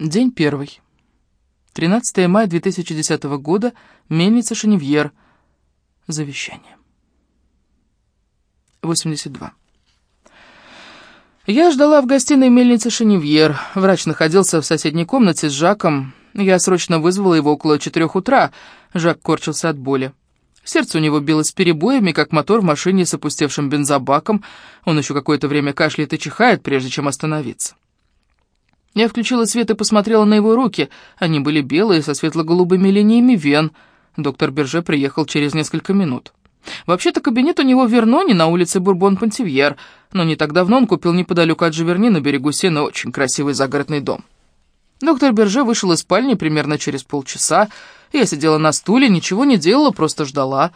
День первый. 13 мая 2010 года. Мельница Шеневьер. Завещание. 82. Я ждала в гостиной мельницы Шеневьер. Врач находился в соседней комнате с Жаком. Я срочно вызвала его около четырех утра. Жак корчился от боли. Сердце у него билось перебоями, как мотор в машине с опустевшим бензобаком. Он еще какое-то время кашляет и чихает, прежде чем остановиться. Я включила свет и посмотрела на его руки. Они были белые, со светло-голубыми линиями вен. Доктор Берже приехал через несколько минут. Вообще-то кабинет у него в Верноне на улице Бурбон-Пантивьер, но не так давно он купил неподалеку от Живерни на берегу Сена очень красивый загородный дом. Доктор Берже вышел из спальни примерно через полчаса. Я сидела на стуле, ничего не делала, просто ждала.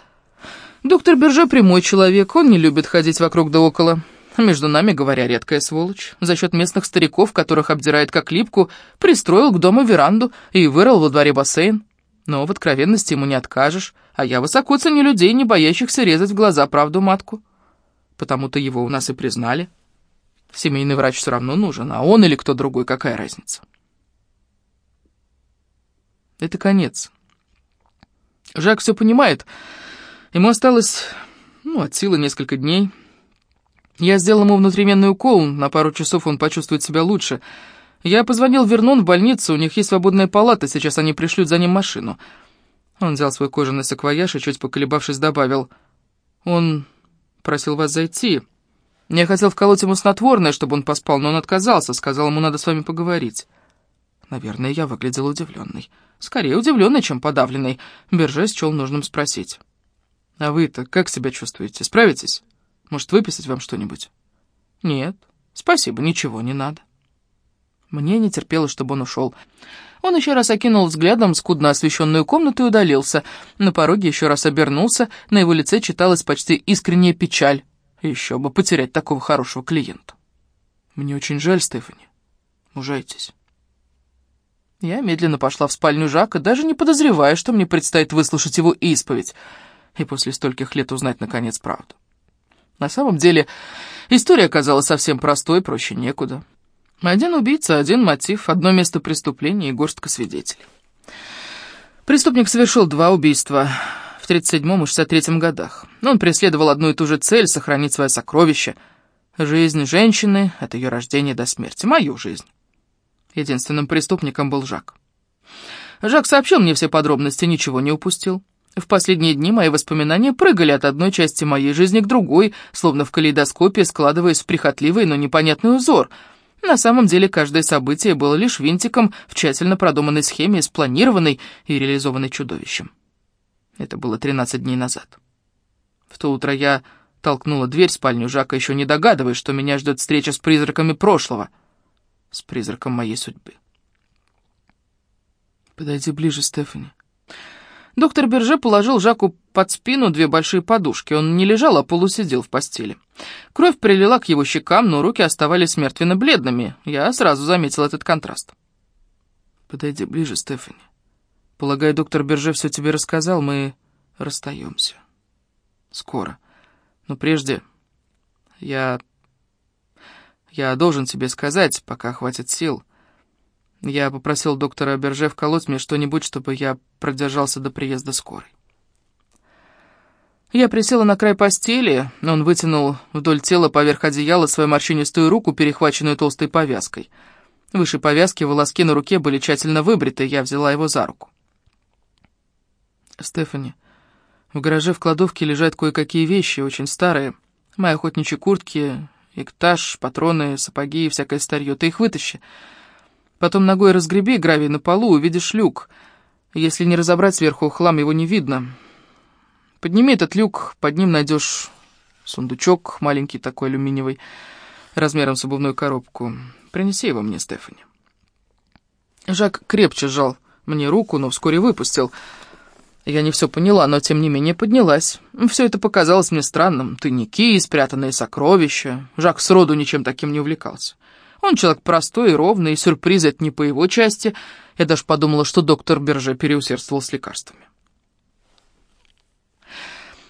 Доктор Берже прямой человек, он не любит ходить вокруг да около. Между нами, говоря, редкая сволочь. За счет местных стариков, которых обдирает как липку, пристроил к дому веранду и вырыл во дворе бассейн. Но в откровенности ему не откажешь, а я высоко ценю людей, не боящихся резать в глаза правду матку. Потому-то его у нас и признали. Семейный врач все равно нужен, а он или кто другой, какая разница? Это конец. Жак все понимает. Ему осталось, ну, от силы несколько дней. Я сделал ему внутривенный укол, на пару часов он почувствует себя лучше. Я позвонил Вернон в больницу, у них есть свободная палата, сейчас они пришлют за ним машину. Он взял свой кожаный саквояж и, чуть поколебавшись, добавил. Он просил вас зайти. Я хотел вколоть ему снотворное, чтобы он поспал, но он отказался, сказал ему, надо с вами поговорить. Наверное, я выглядел удивленной. Скорее удивленной, чем подавленной. Берже счел нужным спросить. «А вы-то как себя чувствуете? Справитесь?» Может, выписать вам что-нибудь?» «Нет, спасибо, ничего не надо». Мне не терпелось, чтобы он ушел. Он еще раз окинул взглядом скудно освещенную комнату и удалился. На пороге еще раз обернулся, на его лице читалась почти искренняя печаль. Еще бы потерять такого хорошего клиента. «Мне очень жаль, Стефани. Мужайтесь». Я медленно пошла в спальню Жака, даже не подозревая, что мне предстоит выслушать его исповедь и после стольких лет узнать, наконец, правду. На самом деле, история оказалась совсем простой, проще некуда. Один убийца, один мотив, одно место преступления и горстка свидетелей. Преступник совершил два убийства в 37 и 63 годах. Он преследовал одну и ту же цель — сохранить свое сокровище. Жизнь женщины от ее рождения до смерти. Мою жизнь. Единственным преступником был Жак. Жак сообщил мне все подробности, ничего не упустил. В последние дни мои воспоминания прыгали от одной части моей жизни к другой, словно в калейдоскопе, складываясь в прихотливый, но непонятный узор. На самом деле каждое событие было лишь винтиком в тщательно продуманной схеме, спланированной и реализованной чудовищем. Это было 13 дней назад. В то утро я толкнула дверь в спальню Жака, еще не догадываясь, что меня ждет встреча с призраками прошлого, с призраком моей судьбы. «Подойди ближе, Стефани», Доктор Берже положил Жаку под спину две большие подушки. Он не лежал, а полусидел в постели. Кровь прилила к его щекам, но руки оставались мертвенно-бледными. Я сразу заметил этот контраст. «Подойди ближе, Стефани. Полагаю, доктор Берже все тебе рассказал, мы расстаемся. Скоро. Но прежде я... Я должен тебе сказать, пока хватит сил. Я попросил доктора Берже вколоть мне что-нибудь, чтобы я продержался до приезда скорой. Я присела на край постели, он вытянул вдоль тела поверх одеяла свою морщинистую руку, перехваченную толстой повязкой. Выше повязки волоски на руке были тщательно выбриты, я взяла его за руку. «Стефани, в гараже в кладовке лежат кое-какие вещи, очень старые. Мои охотничьи куртки, эктаж, патроны, сапоги и всякое старье. Ты их вытащи». Потом ногой разгреби гравий на полу, увидишь люк. Если не разобрать сверху хлам, его не видно. Подними этот люк, под ним найдешь сундучок, маленький такой алюминиевый, размером с обувную коробку. Принеси его мне, Стефани. Жак крепче сжал мне руку, но вскоре выпустил. Я не все поняла, но тем не менее поднялась. Все это показалось мне странным. Тайники, спрятанные сокровища. Жак сроду ничем таким не увлекался. Он человек простой и ровный, и сюрприз это не по его части. Я даже подумала, что доктор Берже переусердствовал с лекарствами.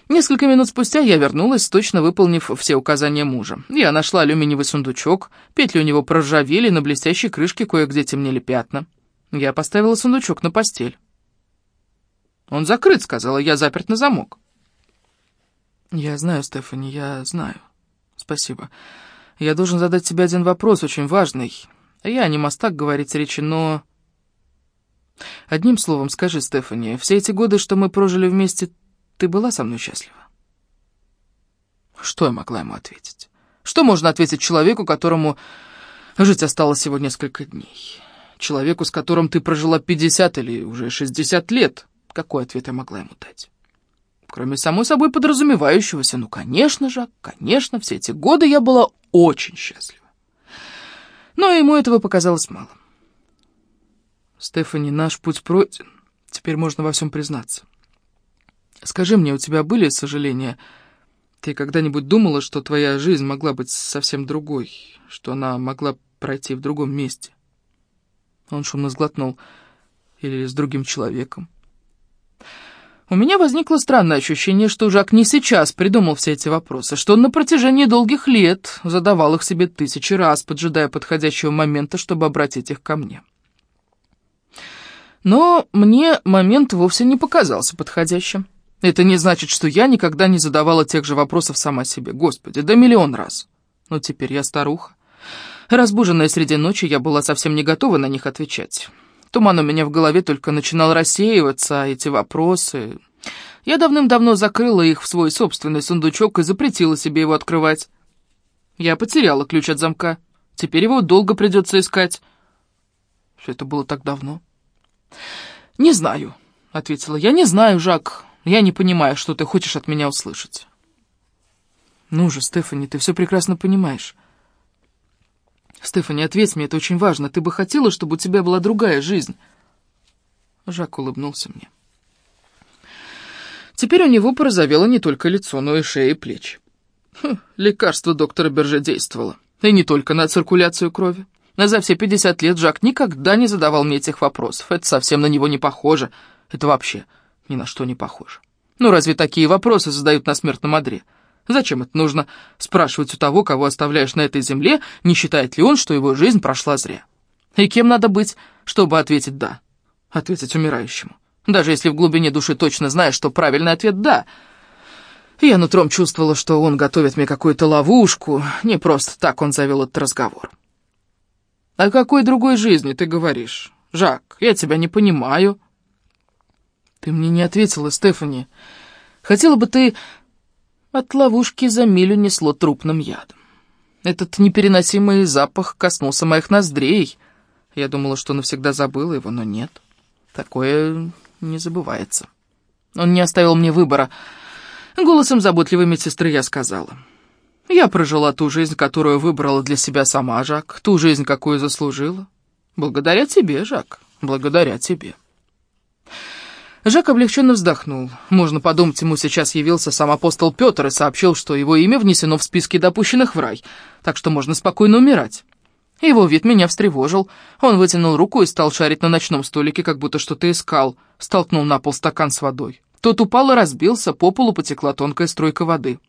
Несколько минут спустя я вернулась, точно выполнив все указания мужа. Я нашла алюминиевый сундучок, петли у него проржавели, на блестящей крышке кое-где темнели пятна. Я поставила сундучок на постель. «Он закрыт», — сказала я, — «заперт на замок». «Я знаю, Стефани, я знаю. Спасибо. Я должен задать тебе один вопрос, очень важный. Я не мастак говорить речи, но...» «Одним словом, скажи, Стефани, все эти годы, что мы прожили вместе, ты была со мной счастлива?» Что я могла ему ответить? Что можно ответить человеку, которому жить осталось всего несколько дней? Человеку, с которым ты прожила 50 или уже 60 лет? Какой ответ я могла ему дать? Кроме самой собой подразумевающегося, ну, конечно же, конечно, все эти годы я была очень счастлива. Но ему этого показалось мало. Стефани, наш путь пройден. Теперь можно во всем признаться. Скажи мне, у тебя были сожаления? Ты когда-нибудь думала, что твоя жизнь могла быть совсем другой, что она могла пройти в другом месте? Он шумно сглотнул. Или с другим человеком. У меня возникло странное ощущение, что Жак не сейчас придумал все эти вопросы, что он на протяжении долгих лет задавал их себе тысячи раз, поджидая подходящего момента, чтобы обратить их ко мне. Но мне момент вовсе не показался подходящим. Это не значит, что я никогда не задавала тех же вопросов сама себе. Господи, да миллион раз. Но теперь я старуха. Разбуженная среди ночи, я была совсем не готова на них отвечать. Туман у меня в голове только начинал рассеиваться, эти вопросы... Я давным-давно закрыла их в свой собственный сундучок и запретила себе его открывать. Я потеряла ключ от замка. Теперь его долго придется искать. Все это было так давно. «Не знаю», — ответила я. «Не знаю, Жак. Я не понимаю, что ты хочешь от меня услышать». «Ну же, Стефани, ты все прекрасно понимаешь». «Стефани, ответь мне, это очень важно. Ты бы хотела, чтобы у тебя была другая жизнь?» Жак улыбнулся мне. Теперь у него порозовело не только лицо, но и шея и плечи. Хм, лекарство доктора Берже действовало. И не только на циркуляцию крови. Но за все 50 лет Жак никогда не задавал мне этих вопросов. Это совсем на него не похоже. Это вообще ни на что не похоже. Ну разве такие вопросы задают на смертном одре? Зачем это нужно спрашивать у того, кого оставляешь на этой земле, не считает ли он, что его жизнь прошла зря? И кем надо быть, чтобы ответить «да»? Ответить умирающему. Даже если в глубине души точно знаешь, что правильный ответ «да». Я нутром чувствовала, что он готовит мне какую-то ловушку, не просто так он завел этот разговор. «О какой другой жизни ты говоришь? Жак, я тебя не понимаю». «Ты мне не ответила, Стефани. Хотела бы ты от ловушки за милю несло трупным ядом. Этот непереносимый запах коснулся моих ноздрей. Я думала, что навсегда забыла его, но нет. Такое не забывается. Он не оставил мне выбора. Голосом заботливой медсестры я сказала. Я прожила ту жизнь, которую выбрала для себя сама, Жак, ту жизнь, какую заслужила. Благодаря тебе, Жак, благодаря тебе. Жак облегченно вздохнул. Можно подумать, ему сейчас явился сам апостол Петр и сообщил, что его имя внесено в списки допущенных в рай, так что можно спокойно умирать. Его вид меня встревожил. Он вытянул руку и стал шарить на ночном столике, как будто что-то искал. Столкнул на пол стакан с водой. Тот упал и разбился, по полу потекла тонкая струйка воды.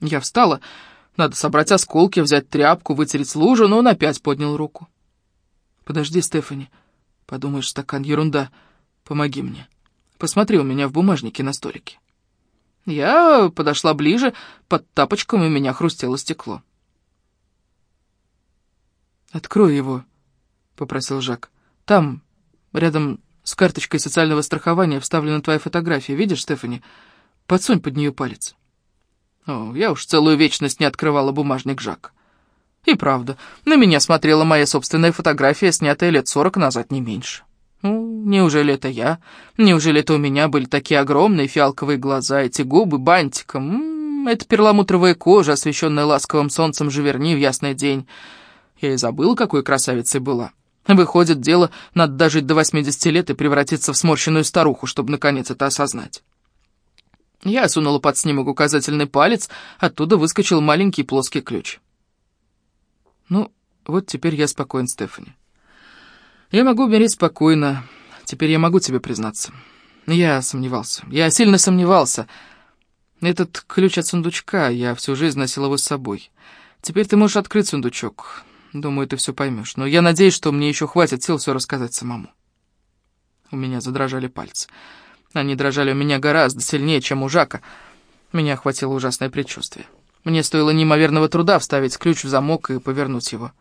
Я встала. Надо собрать осколки, взять тряпку, вытереть лужу, но он опять поднял руку. «Подожди, Стефани. Подумаешь, стакан ерунда». Помоги мне. Посмотри у меня в бумажнике на столике. Я подошла ближе, под тапочком у меня хрустело стекло. «Открой его», — попросил Жак. «Там, рядом с карточкой социального страхования, вставлена твоя фотография. Видишь, Стефани? Подсунь под нее палец». О, я уж целую вечность не открывала бумажник Жак. И правда, на меня смотрела моя собственная фотография, снятая лет сорок назад, не меньше. Неужели это я? Неужели это у меня были такие огромные фиалковые глаза, эти губы бантиком? М -м, это перламутровая кожа, освещенная ласковым солнцем живерни в ясный день. Я и забыл, какой красавицей была. Выходит, дело надо дожить до 80 лет и превратиться в сморщенную старуху, чтобы наконец это осознать. Я сунула под снимок указательный палец, оттуда выскочил маленький плоский ключ. Ну, вот теперь я спокоен, Стефани. Я могу умереть спокойно. Теперь я могу тебе признаться. Я сомневался. Я сильно сомневался. Этот ключ от сундучка, я всю жизнь носил его с собой. Теперь ты можешь открыть сундучок. Думаю, ты все поймешь. Но я надеюсь, что мне еще хватит сил все рассказать самому. У меня задрожали пальцы. Они дрожали у меня гораздо сильнее, чем у Жака. Меня охватило ужасное предчувствие. Мне стоило неимоверного труда вставить ключ в замок и повернуть его.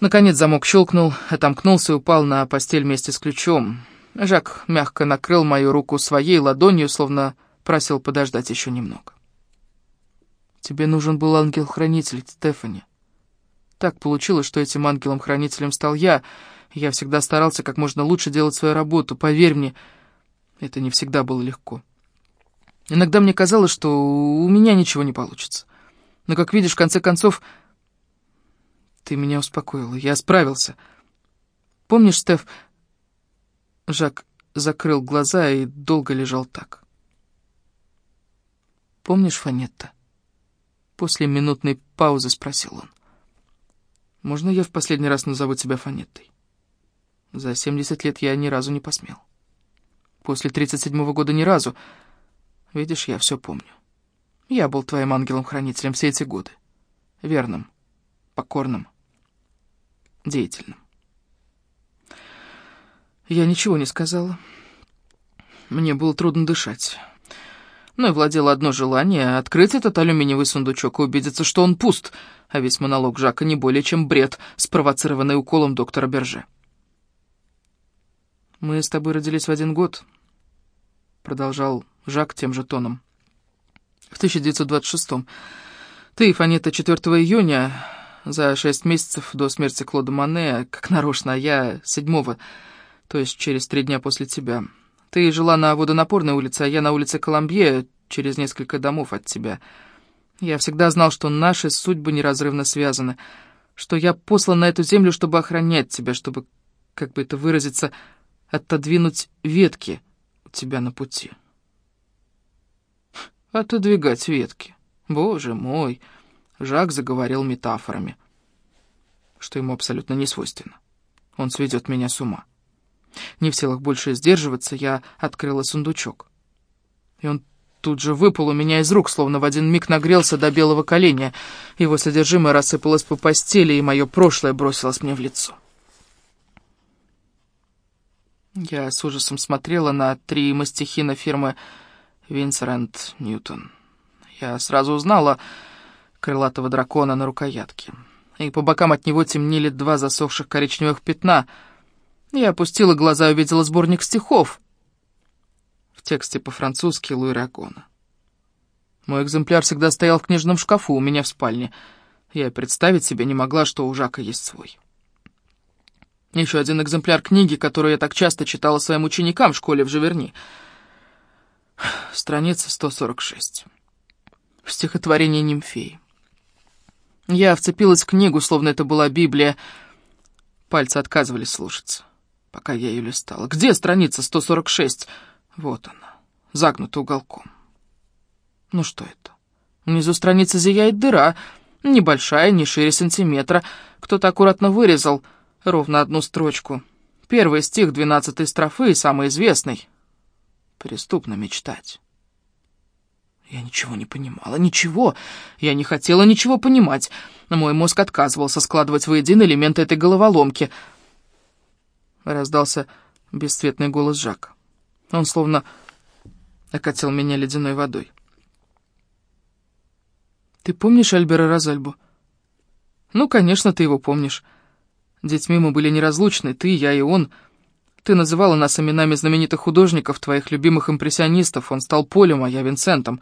Наконец замок щелкнул, отомкнулся и упал на постель вместе с ключом. Жак мягко накрыл мою руку своей ладонью, словно просил подождать еще немного. «Тебе нужен был ангел-хранитель, Стефани. Так получилось, что этим ангелом-хранителем стал я. Я всегда старался как можно лучше делать свою работу. Поверь мне, это не всегда было легко. Иногда мне казалось, что у меня ничего не получится. Но, как видишь, в конце концов, ты меня успокоила. Я справился. Помнишь, Стеф... Жак закрыл глаза и долго лежал так. «Помнишь, Фанетта?» После минутной паузы спросил он. Можно я в последний раз назову тебя Фанеттой? За 70 лет я ни разу не посмел. После 37-го года ни разу. Видишь, я все помню. Я был твоим ангелом-хранителем все эти годы. Верным, покорным, деятельным. Я ничего не сказала. Мне было трудно дышать. Но и владело одно желание — открыть этот алюминиевый сундучок и убедиться, что он пуст — а весь монолог Жака не более чем бред, спровоцированный уколом доктора Берже. «Мы с тобой родились в один год», — продолжал Жак тем же тоном. «В 1926-м. Ты, Фанета, 4 июня, за шесть месяцев до смерти Клода Мане, как нарочно, а я седьмого, то есть через три дня после тебя. Ты жила на водонапорной улице, а я на улице Коломбье, через несколько домов от тебя». Я всегда знал, что наши судьбы неразрывно связаны, что я послан на эту землю, чтобы охранять тебя, чтобы, как бы это выразиться, отодвинуть ветки у тебя на пути. Отодвигать ветки. Боже мой, Жак заговорил метафорами, что ему абсолютно не свойственно. Он сведет меня с ума. Не в силах больше сдерживаться, я открыла сундучок. И он тут же выпал у меня из рук, словно в один миг нагрелся до белого коленя. Его содержимое рассыпалось по постели, и мое прошлое бросилось мне в лицо. Я с ужасом смотрела на три мастихина фирмы Винсент Ньютон. Я сразу узнала крылатого дракона на рукоятке. И по бокам от него темнели два засохших коричневых пятна. Я опустила глаза и увидела сборник стихов — в тексте по-французски Луи Ракона. Мой экземпляр всегда стоял в книжном шкафу у меня в спальне. Я представить себе не могла, что у Жака есть свой. Еще один экземпляр книги, которую я так часто читала своим ученикам в школе в Живерни. Страница 146. Стихотворение Нимфеи. Я вцепилась в книгу, словно это была Библия. Пальцы отказывались слушаться, пока я ее листала. «Где страница 146?» Вот она, загнута уголком. Ну что это? Внизу страницы зияет дыра, небольшая, не шире сантиметра. Кто-то аккуратно вырезал ровно одну строчку. Первый стих двенадцатой строфы, самый известный. Преступно мечтать. Я ничего не понимала, ничего. Я не хотела ничего понимать. Но мой мозг отказывался складывать воедино элементы этой головоломки. Раздался бесцветный голос Жака. Он словно окатил меня ледяной водой. «Ты помнишь Альбера Розальбу?» «Ну, конечно, ты его помнишь. Детьми мы были неразлучны, ты, я и он. Ты называла нас именами знаменитых художников, твоих любимых импрессионистов. Он стал Полем, а я Винсентом».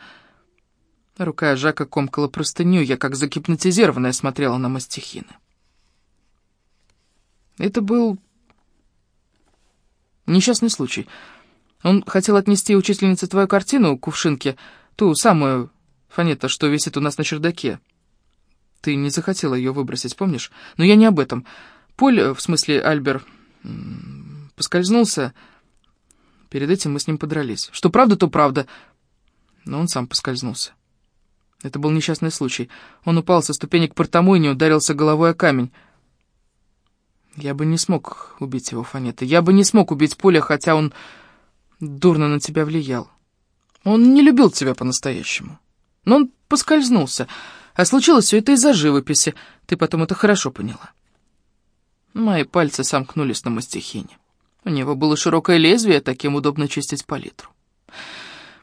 Рука Жака комкала простыню, я как загипнотизированная смотрела на мастихины. Это был несчастный случай — он хотел отнести учительнице твою картину, кувшинки, ту самую, Фанета, что висит у нас на чердаке. Ты не захотела ее выбросить, помнишь? Но я не об этом. Поль, в смысле Альбер, поскользнулся. Перед этим мы с ним подрались. Что правда, то правда. Но он сам поскользнулся. Это был несчастный случай. Он упал со ступенек портому и не ударился головой о камень. Я бы не смог убить его, Фанета. Я бы не смог убить Поля, хотя он дурно на тебя влиял. Он не любил тебя по-настоящему. Но он поскользнулся, а случилось все это из-за живописи. Ты потом это хорошо поняла. Мои пальцы сомкнулись на мастихине. У него было широкое лезвие, таким удобно чистить палитру.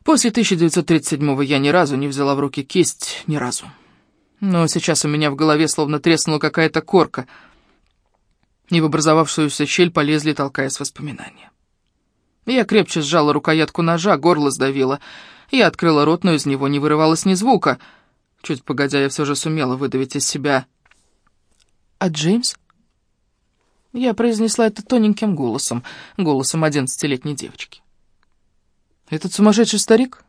После 1937-го я ни разу не взяла в руки кисть, ни разу. Но сейчас у меня в голове словно треснула какая-то корка, и в образовавшуюся щель полезли, толкаясь воспоминания. Я крепче сжала рукоятку ножа, горло сдавило. Я открыла рот, но из него не вырывалось ни звука. Чуть погодя, я все же сумела выдавить из себя. «А Джеймс?» Я произнесла это тоненьким голосом, голосом одиннадцатилетней девочки. «Этот сумасшедший старик?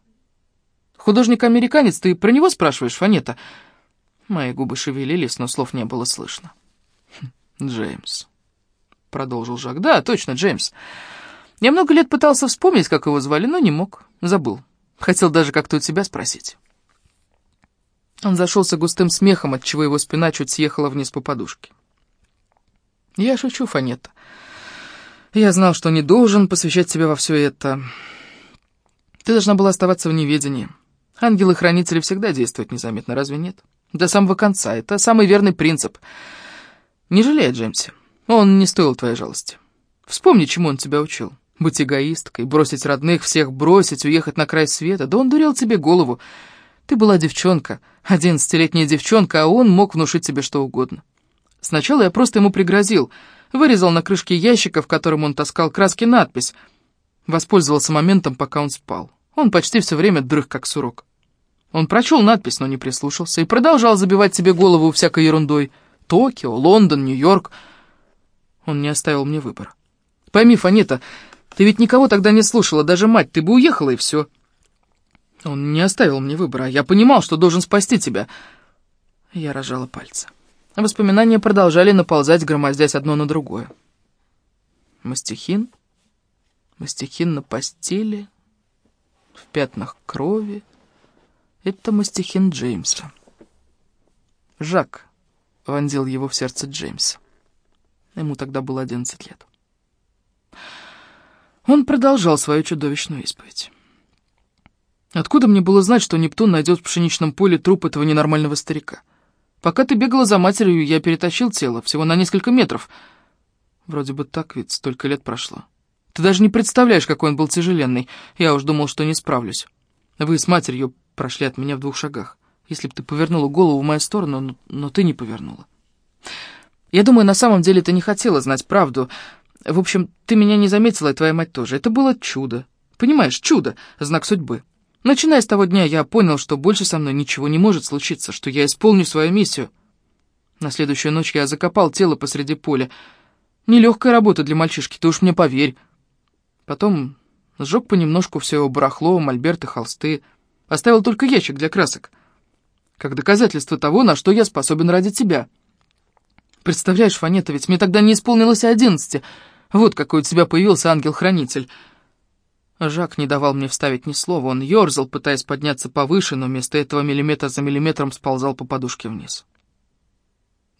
Художник-американец, ты про него спрашиваешь, Фанета?» Мои губы шевелились, но слов не было слышно. «Хм, «Джеймс», — продолжил Жак. «Да, точно, Джеймс. Я много лет пытался вспомнить, как его звали, но не мог. Забыл. Хотел даже как-то у тебя спросить». Он зашелся густым смехом, отчего его спина чуть съехала вниз по подушке. «Я шучу, Фанета. Я знал, что не должен посвящать себя во все это. Ты должна была оставаться в неведении. Ангелы-хранители всегда действуют незаметно, разве нет? До самого конца. Это самый верный принцип. Не жалей о. Он не стоил твоей жалости. Вспомни, чему он тебя учил. Быть эгоисткой, бросить родных, всех бросить, уехать на край света. Да он дурел тебе голову. Ты была девчонка, одиннадцатилетняя девчонка, а он мог внушить тебе что угодно. Сначала я просто ему пригрозил, вырезал на крышке ящика, в котором он таскал краски, надпись. Воспользовался моментом, пока он спал. Он почти все время дрых, как сурок. Он прочел надпись, но не прислушался, и продолжал забивать себе голову всякой ерундой. Токио, Лондон, Нью-Йорк. Он не оставил мне выбора. Пойми, Фанита, ты ведь никого тогда не слушала, даже мать, ты бы уехала, и все. Он не оставил мне выбора, я понимал, что должен спасти тебя. Я рожала пальцы. Воспоминания продолжали наползать, громоздясь одно на другое. Мастихин, мастихин на постели, в пятнах крови. Это мастихин Джеймса. Жак вонзил его в сердце Джеймса. Ему тогда было одиннадцать лет. Он продолжал свою чудовищную исповедь. Откуда мне было знать, что Нептун найдет в пшеничном поле труп этого ненормального старика? Пока ты бегала за матерью, я перетащил тело, всего на несколько метров. Вроде бы так, ведь столько лет прошло. Ты даже не представляешь, какой он был тяжеленный. Я уж думал, что не справлюсь. Вы с матерью прошли от меня в двух шагах. Если бы ты повернула голову в мою сторону, но, но ты не повернула. Я думаю, на самом деле ты не хотела знать правду. В общем, ты меня не заметила, и твоя мать тоже. Это было чудо. Понимаешь, чудо, знак судьбы. Начиная с того дня, я понял, что больше со мной ничего не может случиться, что я исполню свою миссию. На следующую ночь я закопал тело посреди поля. Нелегкая работа для мальчишки, ты уж мне поверь. Потом сжег понемножку все его барахло, мольберты, холсты. Оставил только ящик для красок. Как доказательство того, на что я способен ради тебя. Представляешь, Фанета, ведь мне тогда не исполнилось одиннадцати. Вот какой у тебя появился ангел-хранитель. Жак не давал мне вставить ни слова. Он ерзал, пытаясь подняться повыше, но вместо этого миллиметр за миллиметром сползал по подушке вниз.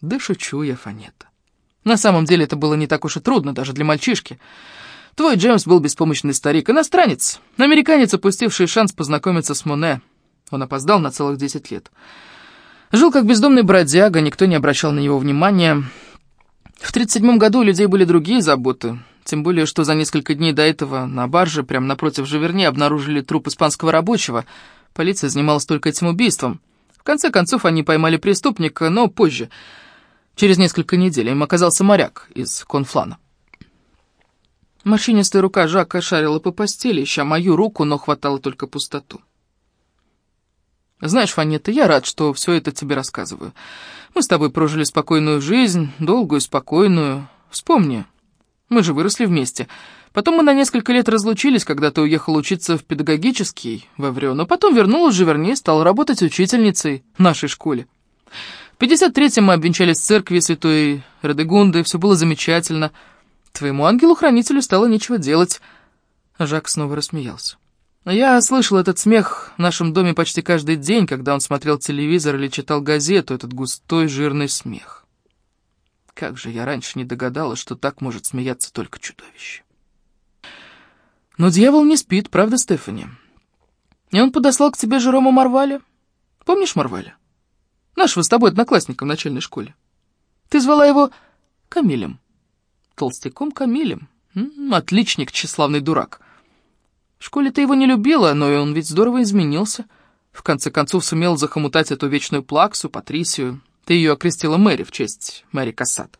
Да шучу я, Фанета. На самом деле это было не так уж и трудно, даже для мальчишки. Твой Джеймс был беспомощный старик, иностранец, американец, упустивший шанс познакомиться с Моне. Он опоздал на целых десять лет. Жил как бездомный бродяга, никто не обращал на него внимания. В 37 году у людей были другие заботы. Тем более, что за несколько дней до этого на барже, прямо напротив Живерни, обнаружили труп испанского рабочего. Полиция занималась только этим убийством. В конце концов, они поймали преступника, но позже, через несколько недель, им оказался моряк из Конфлана. Морщинистая рука Жака шарила по постели, ища мою руку, но хватало только пустоту. «Знаешь, Фанета, я рад, что все это тебе рассказываю. Мы с тобой прожили спокойную жизнь, долгую, спокойную. Вспомни, мы же выросли вместе. Потом мы на несколько лет разлучились, когда ты уехал учиться в педагогический в Эврё, но потом вернулась в Живерни и стала работать учительницей в нашей школе. В 53-м мы обвенчались в церкви святой Радегунды, все было замечательно. Твоему ангелу-хранителю стало нечего делать. Жак снова рассмеялся. Я слышал этот смех в нашем доме почти каждый день, когда он смотрел телевизор или читал газету, этот густой жирный смех. Как же я раньше не догадалась, что так может смеяться только чудовище. Но дьявол не спит, правда, Стефани? И он подослал к тебе Жерома Марваля. Помнишь Марваля? Нашего с тобой одноклассника в начальной школе. Ты звала его Камилем. Толстяком Камилем. Отличник, тщеславный дурак. В школе ты его не любила, но он ведь здорово изменился. В конце концов сумел захомутать эту вечную плаксу, Патрисию. Ты ее окрестила Мэри в честь Мэри Кассат.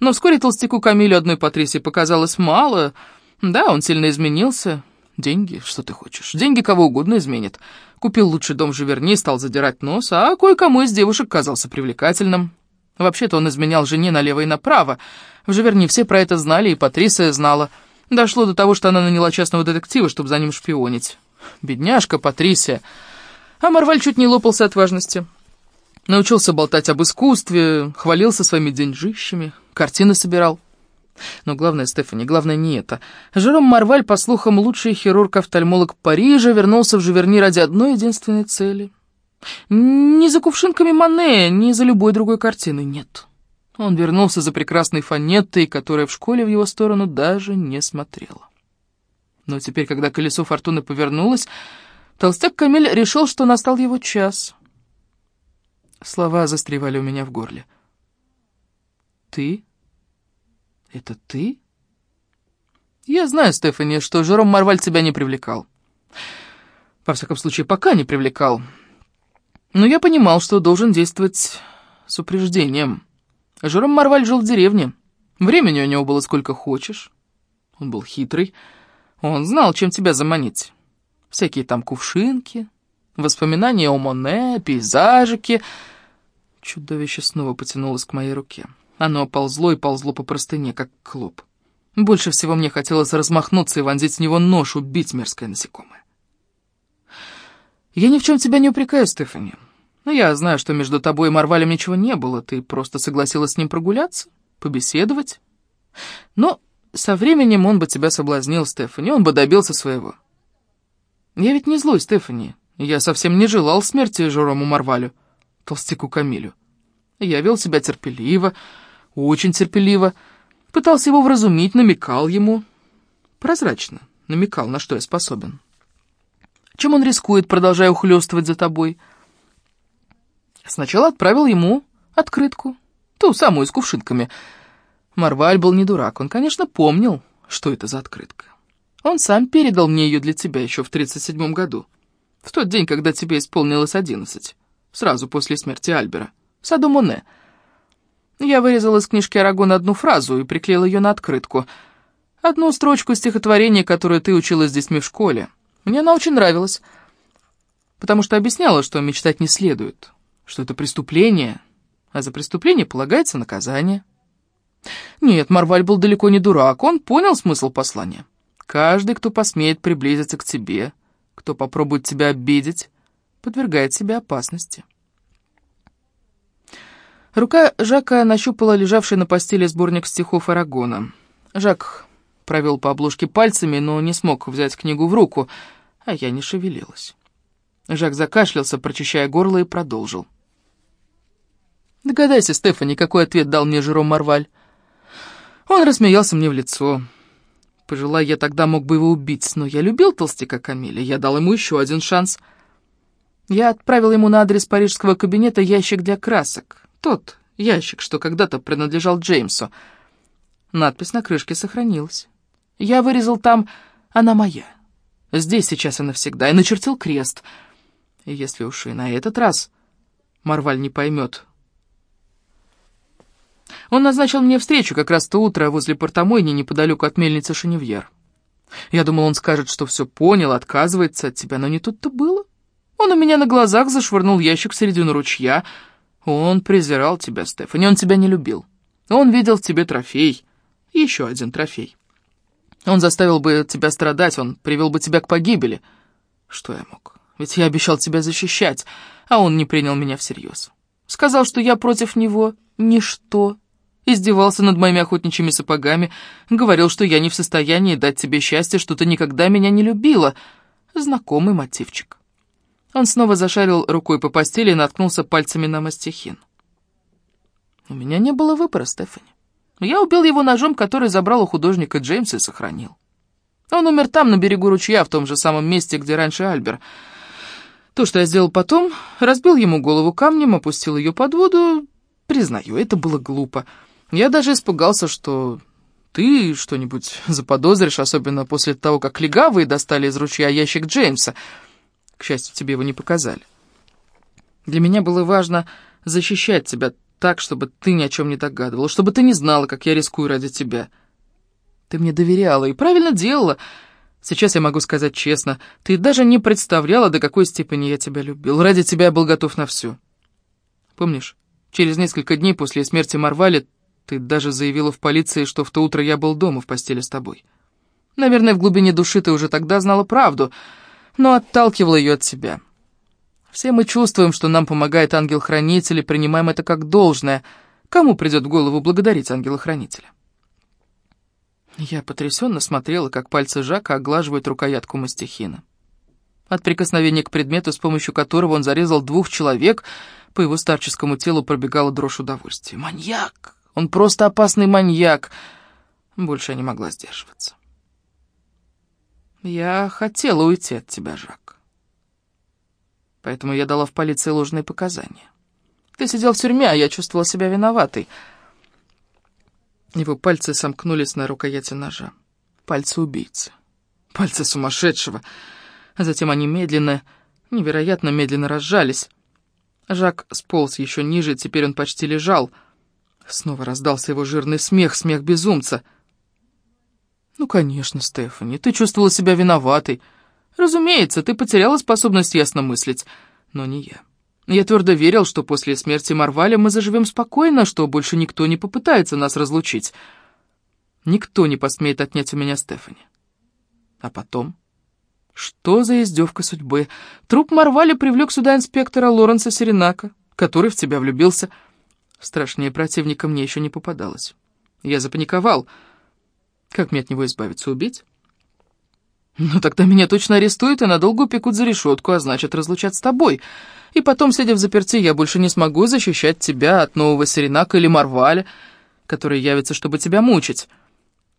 Но вскоре толстяку Камилю одной Патрисии показалось мало. Да, он сильно изменился. Деньги, что ты хочешь? Деньги кого угодно изменят. Купил лучший дом Живерни, стал задирать нос, а кое-кому из девушек казался привлекательным. Вообще-то он изменял жене налево и направо. В Живерни все про это знали, и Патрисия знала. Дошло до того, что она наняла частного детектива, чтобы за ним шпионить. Бедняжка Патрисия. А Марваль чуть не лопался от важности. Научился болтать об искусстве, хвалился своими деньжищами, картины собирал. Но главное, Стефани, главное не это. Жером Марваль, по слухам, лучший хирург-офтальмолог Парижа, вернулся в Живерни ради одной единственной цели. Не за кувшинками Мане, не за любой другой картины, нет. Он вернулся за прекрасной фанеттой, которая в школе в его сторону даже не смотрела. Но теперь, когда колесо фортуны повернулось, толстяк Камиль решил, что настал его час. Слова застревали у меня в горле. «Ты? Это ты?» «Я знаю, Стефани, что Жером Марваль тебя не привлекал. Во всяком случае, пока не привлекал. Но я понимал, что должен действовать с упреждением». Жером Марваль жил в деревне. Времени у него было сколько хочешь. Он был хитрый. Он знал, чем тебя заманить. Всякие там кувшинки, воспоминания о Моне, пейзажики. Чудовище снова потянулось к моей руке. Оно ползло и ползло по простыне, как клоп. Больше всего мне хотелось размахнуться и вонзить в него нож, убить мерзкое насекомое. Я ни в чем тебя не упрекаю, Стефани. Но я знаю, что между тобой и Марвалем ничего не было, ты просто согласилась с ним прогуляться, побеседовать. Но со временем он бы тебя соблазнил, Стефани, он бы добился своего. Я ведь не злой, Стефани, я совсем не желал смерти Жерому Марвалю, толстяку Камилю. Я вел себя терпеливо, очень терпеливо, пытался его вразумить, намекал ему. Прозрачно намекал, на что я способен. Чем он рискует, продолжая ухлёстывать за тобой — Сначала отправил ему открытку, ту самую с кувшинками. Марваль был не дурак, он, конечно, помнил, что это за открытка. Он сам передал мне ее для тебя еще в 37-м году, в тот день, когда тебе исполнилось одиннадцать, сразу после смерти Альбера, в саду Моне. Я вырезал из книжки Арагона одну фразу и приклеил ее на открытку. Одну строчку стихотворения, которую ты учила с детьми в школе. Мне она очень нравилась, потому что объясняла, что мечтать не следует что это преступление, а за преступление полагается наказание. Нет, Марваль был далеко не дурак, он понял смысл послания. Каждый, кто посмеет приблизиться к тебе, кто попробует тебя обидеть, подвергает себя опасности. Рука Жака нащупала лежавший на постели сборник стихов Арагона. Жак провел по обложке пальцами, но не смог взять книгу в руку, а я не шевелилась. Жак закашлялся, прочищая горло, и продолжил. Догадайся, Стефани, какой ответ дал мне Жером Марваль. Он рассмеялся мне в лицо. Пожелая я тогда мог бы его убить, но я любил толстяка Камиля, я дал ему еще один шанс. Я отправил ему на адрес парижского кабинета ящик для красок. Тот ящик, что когда-то принадлежал Джеймсу. Надпись на крышке сохранилась. Я вырезал там «Она моя». Здесь, сейчас и навсегда, и начертил крест. Если уж и на этот раз Марваль не поймет, он назначил мне встречу как раз то утро возле портомойни неподалеку от мельницы Шеневьер. Я думал, он скажет, что все понял, отказывается от тебя, но не тут-то было. Он у меня на глазах зашвырнул ящик в середину ручья. Он презирал тебя, Стефани, он тебя не любил. Он видел в тебе трофей. Еще один трофей. Он заставил бы тебя страдать, он привел бы тебя к погибели. Что я мог? Ведь я обещал тебя защищать, а он не принял меня всерьез. Сказал, что я против него ничто. Издевался над моими охотничьими сапогами, говорил, что я не в состоянии дать тебе счастье, что ты никогда меня не любила. Знакомый мотивчик. Он снова зашарил рукой по постели и наткнулся пальцами на мастихин. У меня не было выбора, Стефани. Я убил его ножом, который забрал у художника Джеймса и сохранил. Он умер там, на берегу ручья, в том же самом месте, где раньше Альбер. То, что я сделал потом, разбил ему голову камнем, опустил ее под воду. Признаю, это было глупо. Я даже испугался, что ты что-нибудь заподозришь, особенно после того, как легавые достали из ручья ящик Джеймса. К счастью, тебе его не показали. Для меня было важно защищать тебя так, чтобы ты ни о чем не догадывала, чтобы ты не знала, как я рискую ради тебя. Ты мне доверяла и правильно делала. Сейчас я могу сказать честно, ты даже не представляла, до какой степени я тебя любил. Ради тебя я был готов на все. Помнишь, через несколько дней после смерти Марвали ты даже заявила в полиции, что в то утро я был дома в постели с тобой. Наверное, в глубине души ты уже тогда знала правду, но отталкивала ее от себя. Все мы чувствуем, что нам помогает ангел-хранитель, и принимаем это как должное. Кому придет в голову благодарить ангела-хранителя? Я потрясенно смотрела, как пальцы Жака оглаживают рукоятку мастихина. От прикосновения к предмету, с помощью которого он зарезал двух человек, по его старческому телу пробегала дрожь удовольствия. «Маньяк! Он просто опасный маньяк!» Больше я не могла сдерживаться. «Я хотела уйти от тебя, Жак поэтому я дала в полиции ложные показания. Ты сидел в тюрьме, а я чувствовала себя виноватой. Его пальцы сомкнулись на рукояти ножа. Пальцы убийцы. Пальцы сумасшедшего. А затем они медленно, невероятно медленно разжались. Жак сполз еще ниже, теперь он почти лежал. Снова раздался его жирный смех, смех безумца. «Ну, конечно, Стефани, ты чувствовала себя виноватой». Разумеется, ты потеряла способность ясно мыслить, но не я. Я твердо верил, что после смерти Марваля мы заживем спокойно, что больше никто не попытается нас разлучить. Никто не посмеет отнять у меня Стефани. А потом... Что за издевка судьбы? Труп Марваля привлек сюда инспектора Лоренса Серенака, который в тебя влюбился. Страшнее противника мне еще не попадалось. Я запаниковал. Как мне от него избавиться, убить? «Ну тогда меня точно арестуют и надолго упекут за решетку, а значит, разлучат с тобой. И потом, сидя в заперти, я больше не смогу защищать тебя от нового Серенака или Марваля, который явится, чтобы тебя мучить.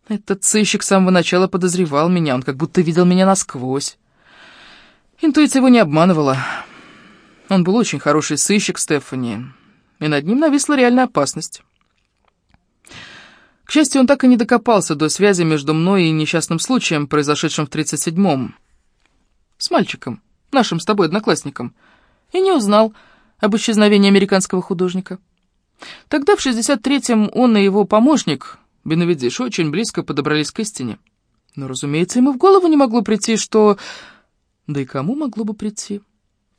Этот сыщик с самого начала подозревал меня, он как будто видел меня насквозь. Интуиция его не обманывала. Он был очень хороший сыщик, Стефани, и над ним нависла реальная опасность». К счастью, он так и не докопался до связи между мной и несчастным случаем, произошедшим в 37-м. С мальчиком, нашим с тобой одноклассником. И не узнал об исчезновении американского художника. Тогда, в 63-м, он и его помощник, Беновидиш, очень близко подобрались к истине. Но, разумеется, ему в голову не могло прийти, что... Да и кому могло бы прийти?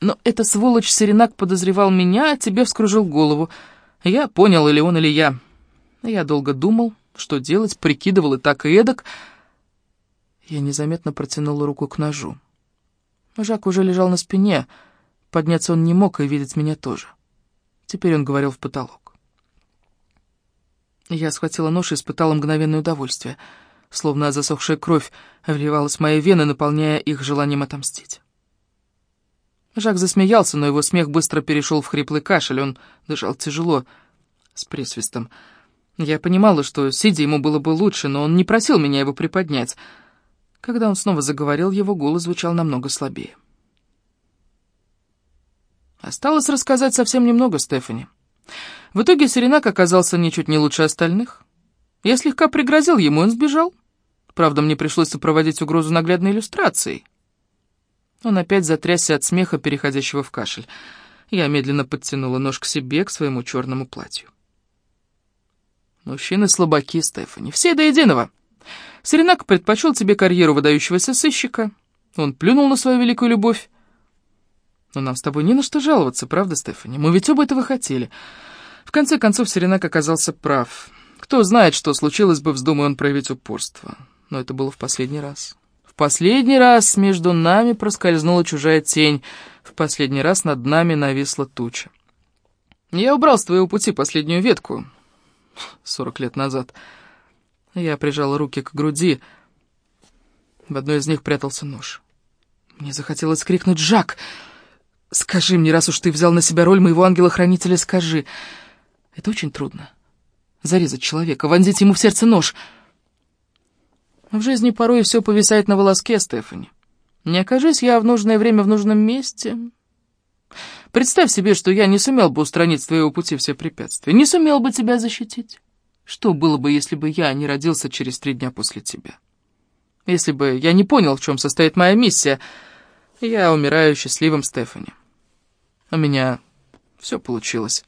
Но эта сволочь Серенак подозревал меня, а тебе вскружил голову. Я понял, или он, или я. Я долго думал, что делать, прикидывал и так, и эдак. Я незаметно протянула руку к ножу. Жак уже лежал на спине. Подняться он не мог и видеть меня тоже. Теперь он говорил в потолок. Я схватила нож и испытала мгновенное удовольствие, словно засохшая кровь вливалась в мои вены, наполняя их желанием отомстить. Жак засмеялся, но его смех быстро перешел в хриплый кашель, он дышал тяжело, с присвистом. Я понимала, что сидя ему было бы лучше, но он не просил меня его приподнять. Когда он снова заговорил, его голос звучал намного слабее. Осталось рассказать совсем немного, Стефани. В итоге Серенак оказался ничуть не лучше остальных. Я слегка пригрозил ему, он сбежал. Правда, мне пришлось сопроводить угрозу наглядной иллюстрацией. Он опять затрясся от смеха, переходящего в кашель. Я медленно подтянула нож к себе, к своему черному платью. Мужчины слабаки, Стефани, все до единого. Серенак предпочел тебе карьеру выдающегося сыщика. Он плюнул на свою великую любовь. Но нам с тобой не на что жаловаться, правда, Стефани? Мы ведь оба этого хотели. В конце концов, Серенак оказался прав. Кто знает, что случилось бы, вздумая он проявить упорство. Но это было в последний раз. В последний раз между нами проскользнула чужая тень. В последний раз над нами нависла туча. Я убрал с твоего пути последнюю ветку, сорок лет назад. Я прижала руки к груди. В одной из них прятался нож. Мне захотелось крикнуть «Жак!» «Скажи мне, раз уж ты взял на себя роль моего ангела-хранителя, скажи!» Это очень трудно. Зарезать человека, вонзить ему в сердце нож. В жизни порой все повисает на волоске, Стефани. Не окажись я в нужное время в нужном месте. Представь себе, что я не сумел бы устранить с твоего пути все препятствия, не сумел бы тебя защитить. Что было бы, если бы я не родился через три дня после тебя? Если бы я не понял, в чем состоит моя миссия, я умираю счастливым, Стефани. У меня все получилось.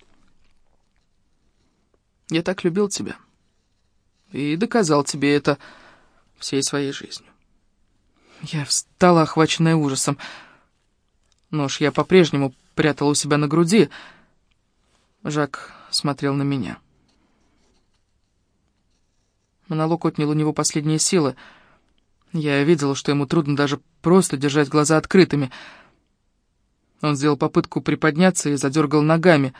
Я так любил тебя. И доказал тебе это всей своей жизнью. Я встала, охваченная ужасом. Нож я по-прежнему прятала у себя на груди. Жак смотрел на меня. Монолог отнял у него последние силы. Я видела, что ему трудно даже просто держать глаза открытыми. Он сделал попытку приподняться и задергал ногами.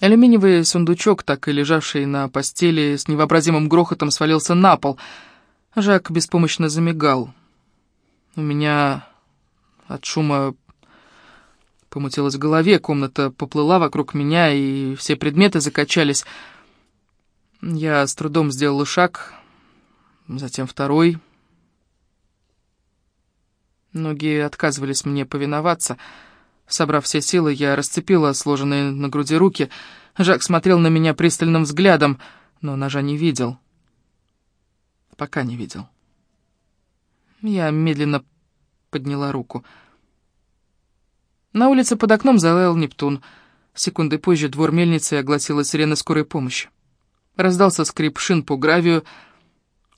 Алюминиевый сундучок, так и лежавший на постели, с невообразимым грохотом свалился на пол. Жак беспомощно замигал. У меня от шума помутилось в голове, комната поплыла вокруг меня, и все предметы закачались. Я с трудом сделала шаг, затем второй. Ноги отказывались мне повиноваться. Собрав все силы, я расцепила сложенные на груди руки. Жак смотрел на меня пристальным взглядом, но ножа не видел. Пока не видел. Я медленно подняла руку. На улице под окном залаял Нептун. Секунды позже двор мельницы огласила сирена скорой помощи. Раздался скрип шин по гравию.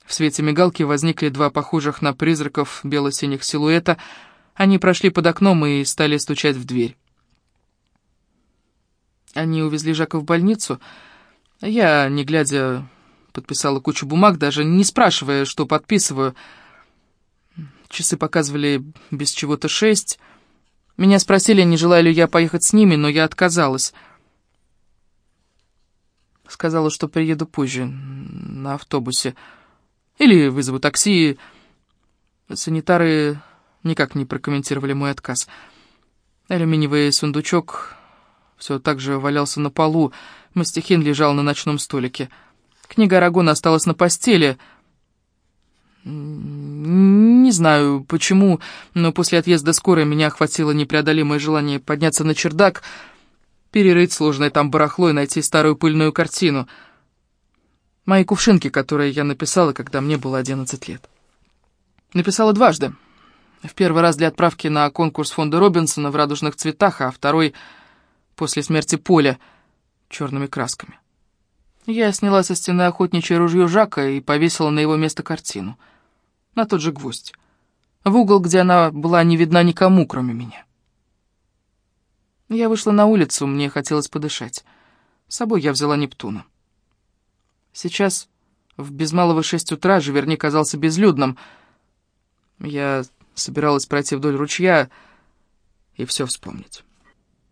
В свете мигалки возникли два похожих на призраков бело-синих силуэта. Они прошли под окном и стали стучать в дверь. Они увезли Жака в больницу. Я, не глядя, подписала кучу бумаг, даже не спрашивая, что подписываю — Часы показывали без чего-то шесть. Меня спросили, не желаю ли я поехать с ними, но я отказалась. Сказала, что приеду позже, на автобусе. Или вызову такси. Санитары никак не прокомментировали мой отказ. Алюминиевый сундучок все так же валялся на полу. Мастихин лежал на ночном столике. Книга Арагона осталась на постели — не знаю почему, но после отъезда скорой меня охватило непреодолимое желание подняться на чердак, перерыть сложное там барахло и найти старую пыльную картину. Мои кувшинки, которые я написала, когда мне было 11 лет. Написала дважды. В первый раз для отправки на конкурс фонда Робинсона в радужных цветах, а второй после смерти Поля черными красками. Я сняла со стены охотничье ружье Жака и повесила на его место картину — на тот же гвоздь, в угол, где она была не видна никому, кроме меня. Я вышла на улицу, мне хотелось подышать. С собой я взяла Нептуна. Сейчас, в без малого шесть утра, Живерни казался безлюдным. Я собиралась пройти вдоль ручья и все вспомнить.